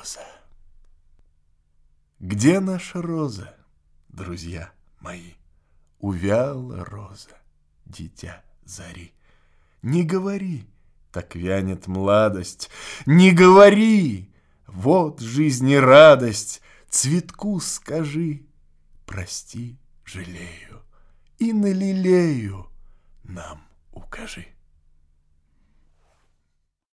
роза. Где наша роза, друзья мои? Увяла роза, дитя зари. Не говори, так вянет младость, Не говори, вот жизни радость, Цветку скажи, прости, жалею, И на лилею нам укажи.